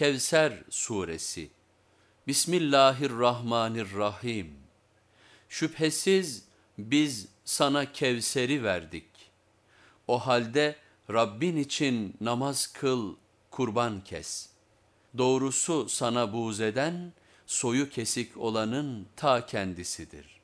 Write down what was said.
Kevser Suresi Bismillahirrahmanirrahim Şüphesiz biz sana Kevser'i verdik. O halde Rabbin için namaz kıl, kurban kes. Doğrusu sana buğz eden, soyu kesik olanın ta kendisidir.